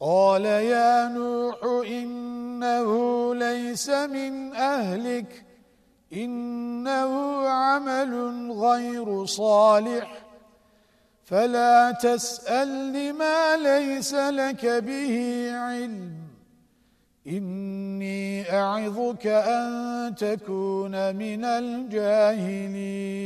قال يا نوح إنه ليس من أهلك إنه عمل غير صالح. فلا تسأل لما ليس لك به علم إني أعظك أن تكون من الجاهلين.